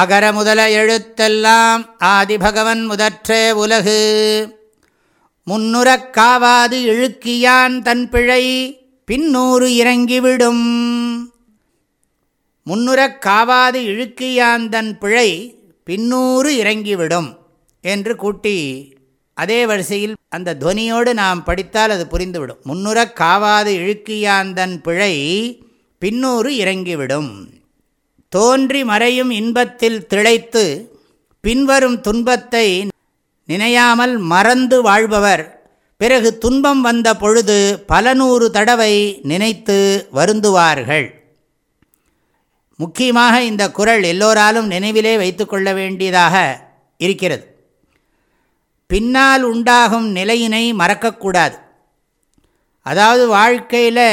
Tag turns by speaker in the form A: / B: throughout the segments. A: அகர முதல எழுத்தெல்லாம் ஆதிபகவன் முதற்றே உலகு முன்னுரக் காவாது இழுக்கியான் தன் பிழை பின்னூறு இறங்கிவிடும் முன்னுரக் காவாது இழுக்கியான் தன் பிழை பின்னூறு இறங்கிவிடும் என்று கூட்டி அதே வரிசையில் அந்த துவனியோடு நாம் படித்தால் அது புரிந்துவிடும் முன்னுரக் காவாது இழுக்கியான் தன் பிழை பின்னூறு இறங்கிவிடும் தோன்றி மறையும் இன்பத்தில் திளைத்து பின்வரும் துன்பத்தை நினையாமல் மறந்து வாழ்பவர் பிறகு துன்பம் வந்த பொழுது பல நூறு தடவை நினைத்து வருந்துவார்கள் முக்கியமாக இந்த குரல் எல்லோராலும் நினைவிலே வைத்து கொள்ள வேண்டியதாக இருக்கிறது பின்னால் உண்டாகும் நிலையினை மறக்கக்கூடாது அதாவது வாழ்க்கையில்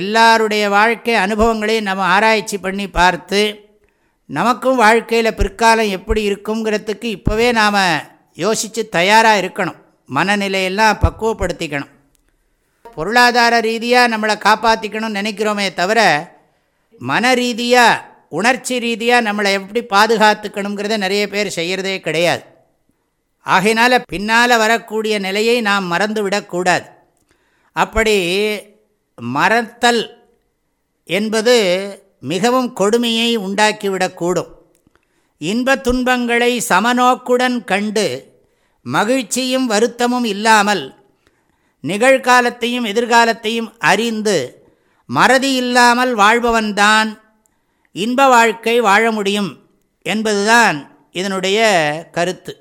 A: எல்லாருடைய வாழ்க்கை அனுபவங்களையும் நம்ம ஆராய்ச்சி பண்ணி பார்த்து நமக்கும் வாழ்க்கையில் பிற்காலம் எப்படி இருக்குங்கிறதுக்கு இப்போவே நாம் யோசித்து தயாராக இருக்கணும் மனநிலையெல்லாம் பக்குவப்படுத்திக்கணும் பொருளாதார ரீதியாக நம்மளை காப்பாற்றிக்கணும்னு நினைக்கிறோமே தவிர மன ரீதியாக உணர்ச்சி ரீதியாக நம்மளை எப்படி பாதுகாத்துக்கணுங்கிறத நிறைய பேர் செய்கிறதே கிடையாது ஆகையினால் பின்னால் வரக்கூடிய நிலையை நாம் மறந்துவிடக்கூடாது அப்படி மறத்தல் என்பது மிகவும் கொடுமையை உண்டாக்கிவிடக்கூடும் இன்ப துன்பங்களை சமநோக்குடன் கண்டு மகிழ்ச்சியும் வருத்தமும் இல்லாமல் நிகழ்காலத்தையும் எதிர்காலத்தையும் அறிந்து மறதி இல்லாமல் வாழ்பவன்தான் இன்ப வாழ்க்கை வாழ முடியும் என்பதுதான் இதனுடைய கருத்து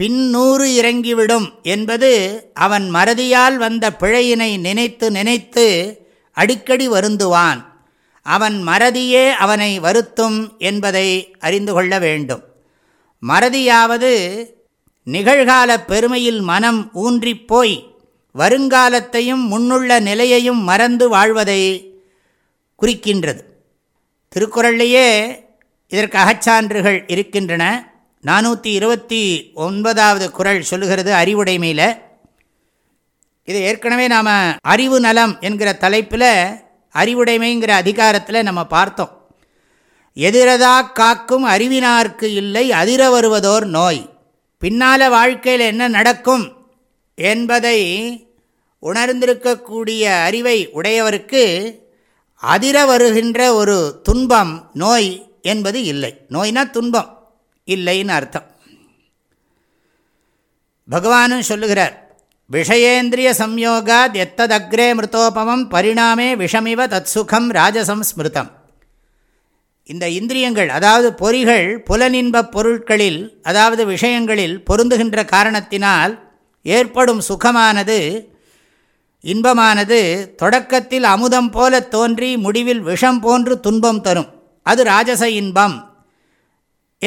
A: பின்னூறு இறங்கிவிடும் என்பது அவன் மறதியால் வந்த பிழையினை நினைத்து நினைத்து அடிக்கடி வருந்துவான் அவன் மறதியே அவனை வருத்தும் என்பதை அறிந்து கொள்ள வேண்டும் மறதியாவது நிகழ்கால பெருமையில் மனம் ஊன்றிப்போய் வருங்காலத்தையும் முன்னுள்ள நிலையையும் மறந்து வாழ்வதை குறிக்கின்றது திருக்குறள்லேயே இதற்கு அகச்சான்றுகள் இருக்கின்றன நானூற்றி இருபத்தி ஒன்பதாவது குரல் சொல்லுகிறது அறிவுடைமையில் இது ஏற்கனவே நாம் அறிவு நலம் என்கிற தலைப்பில் அறிவுடைமைங்கிற அதிகாரத்தில் நம்ம பார்த்தோம் எதிரதா காக்கும் அறிவினார்க்கு இல்லை அதிர வருவதோர் நோய் பின்னால் வாழ்க்கையில் என்ன நடக்கும் என்பதை உணர்ந்திருக்கக்கூடிய அறிவை உடையவருக்கு அதிர வருகின்ற ஒரு துன்பம் நோய் என்பது இல்லை நோய்னா துன்பம் இல்லைன்னு அர்த்தம் பகவானும் சொல்லுகிறார் விஷயேந்திரிய சம்யோகாத் எத்ததக்ரே மிருத்தோபமம் பரிணாமே விஷமிவ தத் சுகம் ராஜசம் ஸ்மிருதம் இந்த இந்திரியங்கள் அதாவது பொறிகள் புலனின்பப் பொருட்களில் அதாவது விஷயங்களில் பொருந்துகின்ற காரணத்தினால் ஏற்படும் சுகமானது இன்பமானது தொடக்கத்தில் அமுதம் போல தோன்றி முடிவில் விஷம் போன்று துன்பம் தரும் அது ராஜச இன்பம்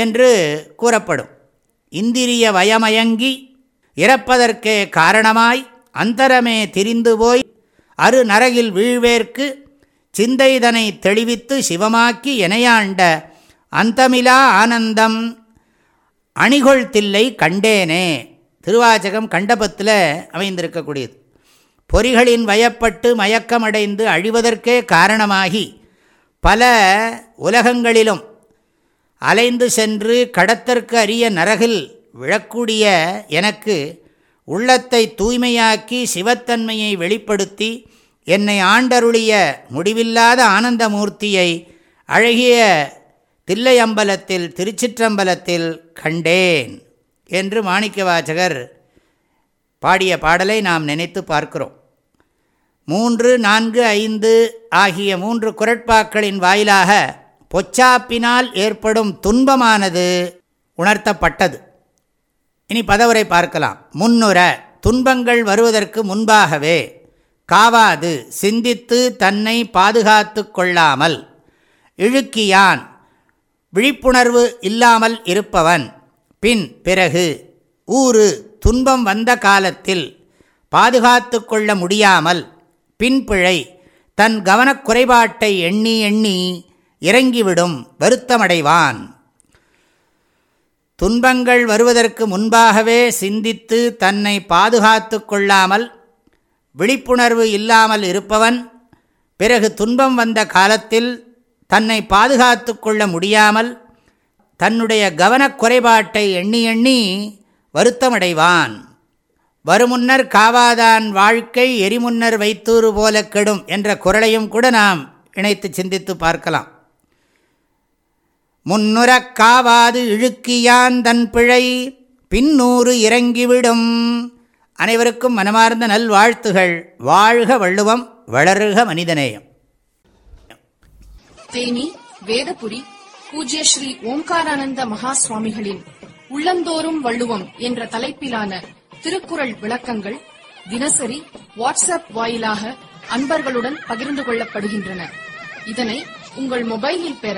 A: என்று கூறப்படும் இந்திரிய வயமயங்கி இறப்பதற்கே காரணமாய் அந்தரமே திரிந்து போய் அரு நரகில் வீழ்வேற்கு சிந்தைதனை தெளிவித்து சிவமாக்கி எனையாண்ட அந்தமிலா ஆனந்தம் அணிகொள் தில்லை கண்டேனே திருவாச்சகம் கண்டபத்தில் அமைந்திருக்கக்கூடியது பொறிகளின் வயப்பட்டு மயக்கமடைந்து அழிவதற்கே காரணமாகி பல உலகங்களிலும் அலைந்து சென்று கடத்தற்கு அரிய நரகில் விழக்கூடிய எனக்கு உள்ளத்தை தூய்மையாக்கி சிவத்தன்மையை வெளிப்படுத்தி என்னை ஆண்டருளிய முடிவில்லாத ஆனந்தமூர்த்தியை அழகிய தில்லையம்பலத்தில் திருச்சிற்றம்பலத்தில் கண்டேன் என்று மாணிக்க வாசகர் பாடிய பாடலை நாம் நினைத்து பார்க்கிறோம் மூன்று நான்கு ஐந்து ஆகிய மூன்று குரட்பாக்களின் வாயிலாக பொச்சாப்பினால் ஏற்படும் துன்பமானது உணர்த்தப்பட்டது இனி பதவுரை பார்க்கலாம் முன்னுர துன்பங்கள் வருவதற்கு முன்பாகவே காவாது சிந்தித்து தன்னை பாதுகாத்து கொள்ளாமல் இழுக்கியான் விழிப்புணர்வு இல்லாமல் இருப்பவன் பின் பிறகு ஊறு துன்பம் வந்த காலத்தில் பாதுகாத்து கொள்ள முடியாமல் பின்பிழை தன் கவனக்குறைபாட்டை எண்ணி எண்ணி இறங்கிவிடும் வருத்தமடைவான் துன்பங்கள் வருவதற்கு முன்பாகவே சிந்தித்து தன்னை பாதுகாத்து கொள்ளாமல் விழிப்புணர்வு இல்லாமல் இருப்பவன் பிறகு துன்பம் வந்த காலத்தில் தன்னை பாதுகாத்து கொள்ள முடியாமல் தன்னுடைய கவனக் குறைபாட்டை எண்ணி எண்ணி வருத்தமடைவான் வருமுன்னர் காவாதான் வாழ்க்கை எரிமுன்னர் வைத்தூறு போல கெடும் என்ற குரலையும் கூட நாம் இணைத்து சிந்தித்து பார்க்கலாம் முன்னுரக் காவாது இழுக்கியான் தன் பிழை பின்னூறு இறங்கிவிடும் அனைவருக்கும் மனமார்ந்த நல்வாழ்த்துகள் வாழ்க வள்ளுவம் வளருக மனிதநேயம் தேனி வேதபுரி பூஜ்ய ஸ்ரீ ஓம்காரானந்த மகா சுவாமிகளின் உள்ளந்தோறும் வள்ளுவம் என்ற தலைப்பிலான திருக்குறள் விளக்கங்கள் தினசரி வாட்ஸ்அப் வாயிலாக அன்பர்களுடன் பகிர்ந்து கொள்ளப்படுகின்றன இதனை உங்கள் மொபைலில் பெற